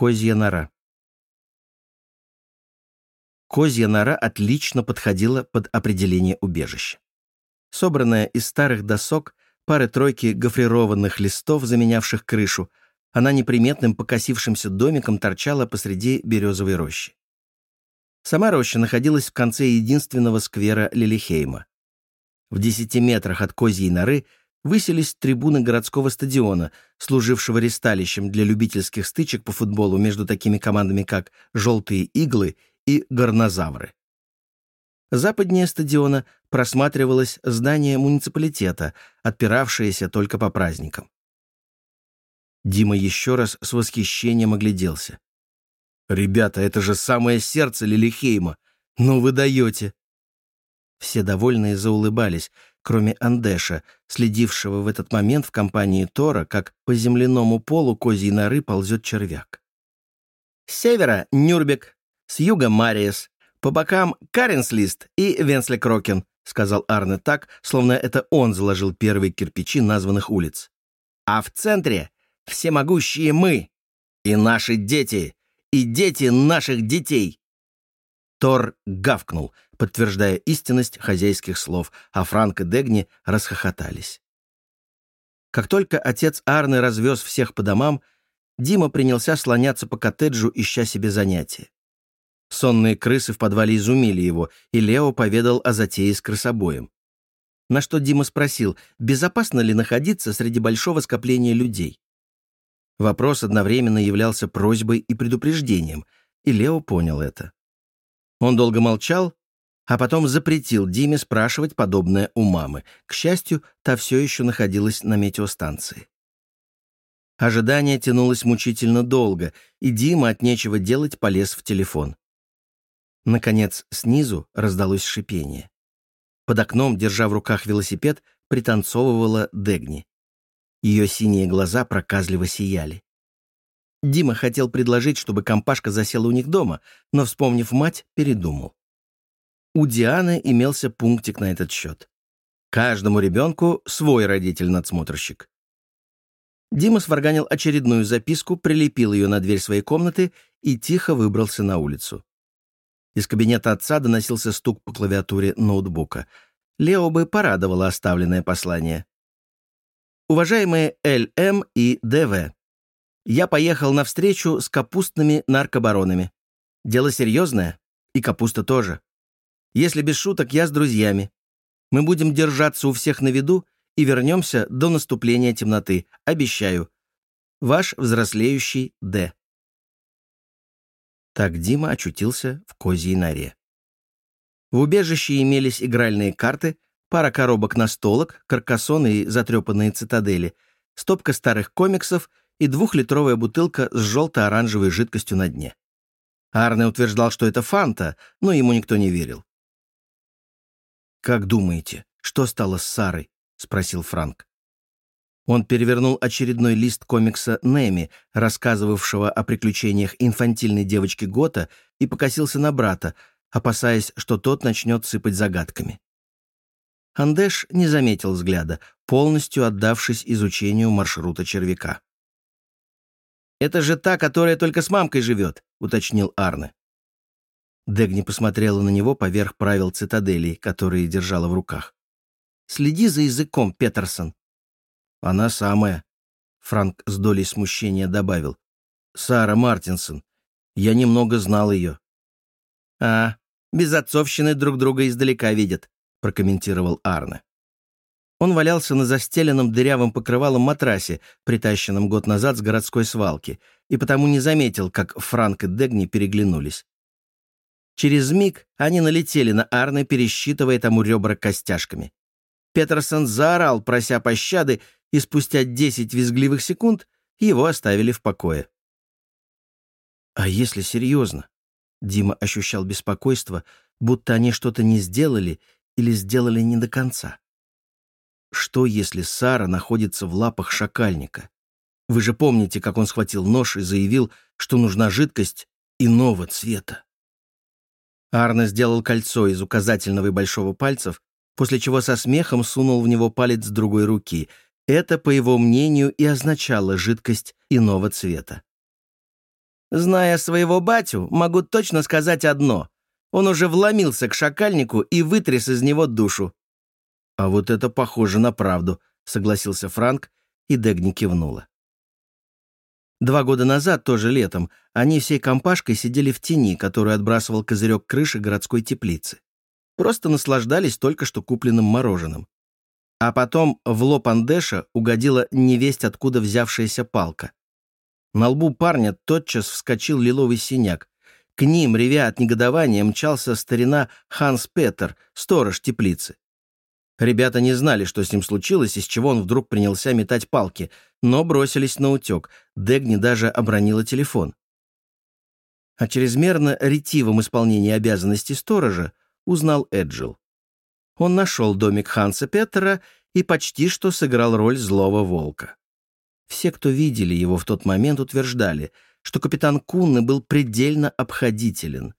Козья нора. Козья нора отлично подходила под определение убежища. Собранная из старых досок, пары-тройки гофрированных листов, заменявших крышу, она неприметным покосившимся домиком торчала посреди березовой рощи. Сама роща находилась в конце единственного сквера Лилихейма. В десяти метрах от Козьей норы высились трибуны городского стадиона, служившего ресталищем для любительских стычек по футболу между такими командами, как «Желтые иглы» и «Горнозавры». Западнее стадиона просматривалось здание муниципалитета, отпиравшееся только по праздникам. Дима еще раз с восхищением огляделся. «Ребята, это же самое сердце Лилихейма! Ну вы даете!» Все довольные заулыбались, кроме Андеша, следившего в этот момент в компании Тора, как по земляному полу козьей норы ползет червяк. С севера — Нюрбек, с юга — Мариес, по бокам — Каренслист и Венсле-Крокен, сказал Арне так, словно это он заложил первые кирпичи названных улиц. А в центре — всемогущие мы и наши дети, и дети наших детей. Тор гавкнул, подтверждая истинность хозяйских слов, а Франк и Дегни расхохотались. Как только отец Арны развез всех по домам, Дима принялся слоняться по коттеджу, ища себе занятия. Сонные крысы в подвале изумили его, и Лео поведал о затее с крысобоем. На что Дима спросил, безопасно ли находиться среди большого скопления людей. Вопрос одновременно являлся просьбой и предупреждением, и Лео понял это. Он долго молчал, а потом запретил Диме спрашивать подобное у мамы. К счастью, та все еще находилась на метеостанции. Ожидание тянулось мучительно долго, и Дима от нечего делать полез в телефон. Наконец, снизу раздалось шипение. Под окном, держа в руках велосипед, пританцовывала Дегни. Ее синие глаза проказливо сияли. Дима хотел предложить, чтобы компашка засела у них дома, но, вспомнив мать, передумал. У Дианы имелся пунктик на этот счет. Каждому ребенку свой родитель-надсмотрщик. Дима сварганил очередную записку, прилепил ее на дверь своей комнаты и тихо выбрался на улицу. Из кабинета отца доносился стук по клавиатуре ноутбука. Лео бы порадовало оставленное послание. Уважаемые ЛМ и ДВ, я поехал на встречу с капустными наркобаронами. Дело серьезное, и капуста тоже. Если без шуток, я с друзьями. Мы будем держаться у всех на виду и вернемся до наступления темноты, обещаю. Ваш взрослеющий Д. Так Дима очутился в козьей норе. В убежище имелись игральные карты, пара коробок настолок, каркасоны и затрепанные цитадели, стопка старых комиксов и двухлитровая бутылка с желто-оранжевой жидкостью на дне. Арне утверждал, что это фанта, но ему никто не верил. «Как думаете, что стало с Сарой?» — спросил Франк. Он перевернул очередной лист комикса Неми, рассказывавшего о приключениях инфантильной девочки Гота, и покосился на брата, опасаясь, что тот начнет сыпать загадками. Андеш не заметил взгляда, полностью отдавшись изучению маршрута червяка. «Это же та, которая только с мамкой живет», — уточнил Арне. Дегни посмотрела на него поверх правил цитадели, которые держала в руках. «Следи за языком, Петерсон». «Она самая», — Франк с долей смущения добавил. «Сара Мартинсон. Я немного знал ее». «А, без отцовщины друг друга издалека видят», — прокомментировал Арне. Он валялся на застеленном дырявым покрывалом матрасе, притащенном год назад с городской свалки, и потому не заметил, как Франк и Дегни переглянулись. Через миг они налетели на Арне, пересчитывая тому ребра костяшками. Петерсон заорал, прося пощады, и спустя десять визгливых секунд его оставили в покое. «А если серьезно?» Дима ощущал беспокойство, будто они что-то не сделали или сделали не до конца. Что, если Сара находится в лапах шакальника? Вы же помните, как он схватил нож и заявил, что нужна жидкость иного цвета. Арне сделал кольцо из указательного и большого пальцев, после чего со смехом сунул в него палец другой руки. Это, по его мнению, и означало жидкость иного цвета. Зная своего батю, могу точно сказать одно. Он уже вломился к шакальнику и вытряс из него душу. «А вот это похоже на правду», — согласился Франк, и Дегни кивнула. Два года назад, тоже летом, они всей компашкой сидели в тени, которую отбрасывал козырек крыши городской теплицы. Просто наслаждались только что купленным мороженым. А потом в лоб Андеша угодила невесть откуда взявшаяся палка. На лбу парня тотчас вскочил лиловый синяк. К ним, ревя от негодования, мчался старина Ханс Петер, сторож теплицы. Ребята не знали, что с ним случилось, из чего он вдруг принялся метать палки, но бросились на утек. Дегни даже обронила телефон. О чрезмерно ретивом исполнении обязанностей сторожа узнал Эджил. Он нашел домик Ханса Петера и почти что сыграл роль злого волка. Все, кто видели его в тот момент, утверждали, что капитан Кунны был предельно обходителен.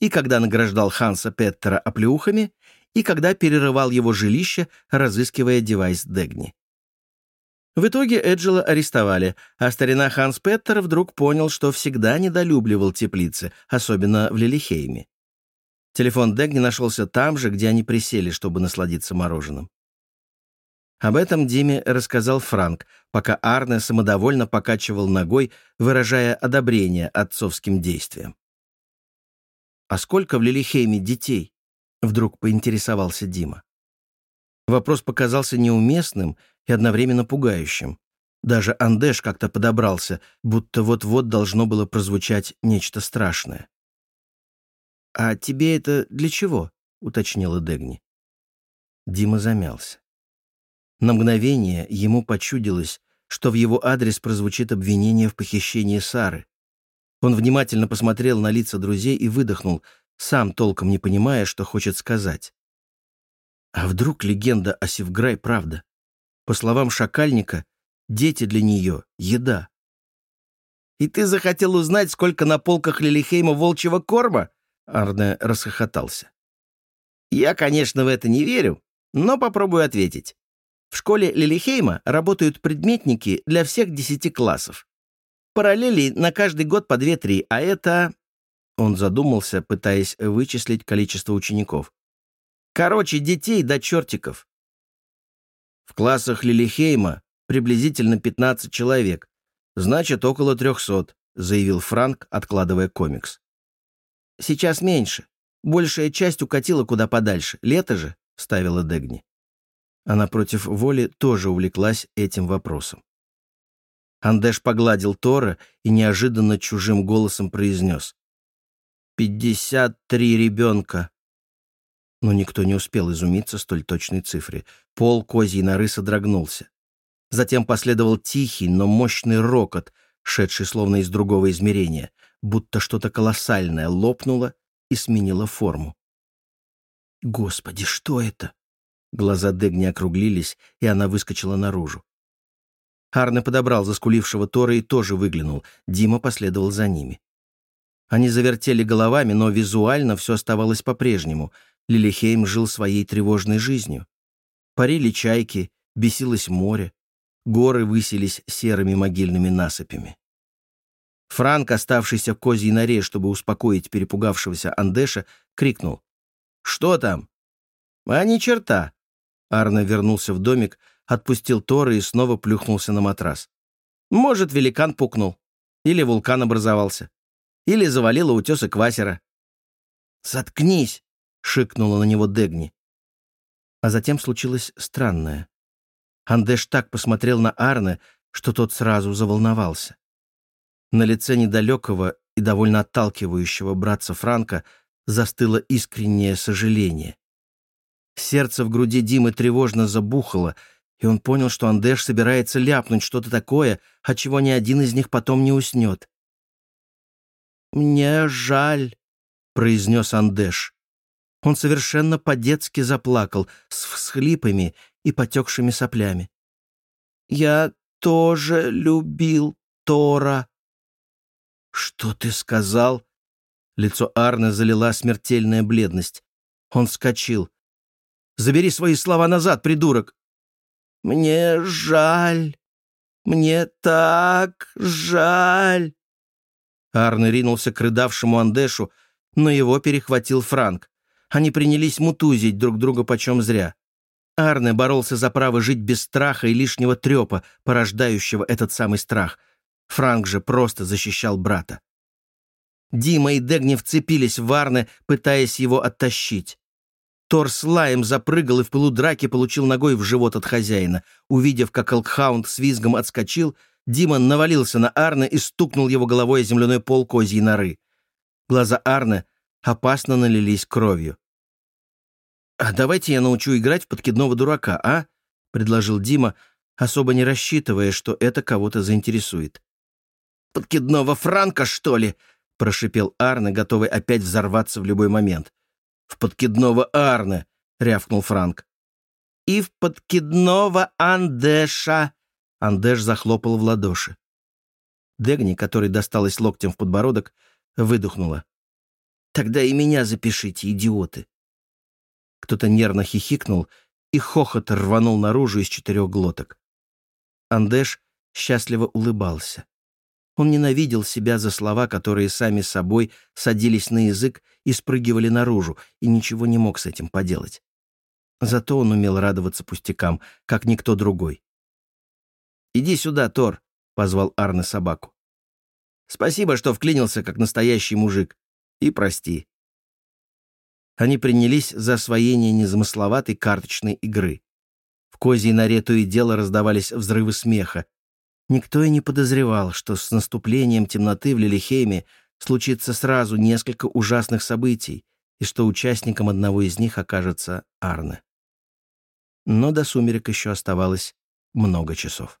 И когда награждал Ханса Петтера оплеухами, и когда перерывал его жилище, разыскивая девайс Дегни. В итоге Эджела арестовали, а старина Ханс Петтер вдруг понял, что всегда недолюбливал теплицы, особенно в Лилихейме. Телефон Дегни нашелся там же, где они присели, чтобы насладиться мороженым. Об этом Диме рассказал Франк, пока Арне самодовольно покачивал ногой, выражая одобрение отцовским действиям. «А сколько в Лилихейме детей?» Вдруг поинтересовался Дима. Вопрос показался неуместным и одновременно пугающим. Даже Андеш как-то подобрался, будто вот-вот должно было прозвучать нечто страшное. «А тебе это для чего?» — уточнила Дегни. Дима замялся. На мгновение ему почудилось, что в его адрес прозвучит обвинение в похищении Сары. Он внимательно посмотрел на лица друзей и выдохнул, сам толком не понимая, что хочет сказать. А вдруг легенда о Севграй правда? По словам Шакальника, дети для нее — еда. «И ты захотел узнать, сколько на полках Лилихейма волчьего корма?» Арне расхохотался. «Я, конечно, в это не верю, но попробую ответить. В школе Лилихейма работают предметники для всех десяти классов. Параллели на каждый год по две-три, а это он задумался, пытаясь вычислить количество учеников. «Короче, детей до чертиков». В классах Лилихейма приблизительно 15 человек, значит, около 300, заявил Франк, откладывая комикс. Сейчас меньше. Большая часть укатила куда подальше. Лето же, ставила Дегни. Она против воли тоже увлеклась этим вопросом. Андеш погладил Тора и неожиданно чужим голосом произнес. Пятьдесят три ребенка. Но никто не успел изумиться столь точной цифре. Пол козьей норы содрогнулся. Затем последовал тихий, но мощный рокот, шедший словно из другого измерения, будто что-то колоссальное лопнуло и сменило форму. «Господи, что это?» Глаза Дегни округлились, и она выскочила наружу. Арне подобрал заскулившего Тора и тоже выглянул. Дима последовал за ними. Они завертели головами, но визуально все оставалось по-прежнему. Лилихейм жил своей тревожной жизнью. Парили чайки, бесилось море, горы высились серыми могильными насыпями. Франк, оставшийся в козьей норе, чтобы успокоить перепугавшегося Андеша, крикнул. «Что там?» «А ни черта!» Арно вернулся в домик, отпустил Тора и снова плюхнулся на матрас. «Может, великан пукнул. Или вулкан образовался. Или завалила утесы квасера. «Заткнись!» — шикнула на него Дегни. А затем случилось странное. Андеш так посмотрел на Арне, что тот сразу заволновался. На лице недалекого и довольно отталкивающего братца Франка застыло искреннее сожаление. Сердце в груди Димы тревожно забухало, и он понял, что Андеш собирается ляпнуть что-то такое, от чего ни один из них потом не уснет. «Мне жаль», — произнес Андеш. Он совершенно по-детски заплакал, с всхлипами и потекшими соплями. «Я тоже любил Тора». «Что ты сказал?» Лицо Арны залила смертельная бледность. Он вскочил. «Забери свои слова назад, придурок!» «Мне жаль. Мне так жаль!» Арне ринулся к рыдавшему Андешу, но его перехватил Франк. Они принялись мутузить друг друга почем зря. Арне боролся за право жить без страха и лишнего трепа, порождающего этот самый страх. Франк же просто защищал брата. Дима и Дегни вцепились в Арне, пытаясь его оттащить. Тор с лаем запрыгал и в пылу драки получил ногой в живот от хозяина. Увидев, как Элкхаунд с визгом отскочил, Дима навалился на Арне и стукнул его головой о земляной пол козьей норы. Глаза Арне опасно налились кровью. «А давайте я научу играть в подкидного дурака, а?» — предложил Дима, особо не рассчитывая, что это кого-то заинтересует. «Подкидного Франка, что ли?» — прошипел Арне, готовый опять взорваться в любой момент. «В подкидного Арне!» — рявкнул Франк. «И в подкидного Андеша!» Андеш захлопал в ладоши. Дегни, который досталась локтем в подбородок, выдохнула. «Тогда и меня запишите, идиоты!» Кто-то нервно хихикнул, и хохот рванул наружу из четырех глоток. Андеш счастливо улыбался. Он ненавидел себя за слова, которые сами собой садились на язык и спрыгивали наружу, и ничего не мог с этим поделать. Зато он умел радоваться пустякам, как никто другой. «Иди сюда, Тор», — позвал Арне собаку. «Спасибо, что вклинился, как настоящий мужик. И прости». Они принялись за освоение незамысловатой карточной игры. В козьей норе то и дело раздавались взрывы смеха. Никто и не подозревал, что с наступлением темноты в Лилихейме случится сразу несколько ужасных событий, и что участником одного из них окажется Арне. Но до сумерек еще оставалось много часов.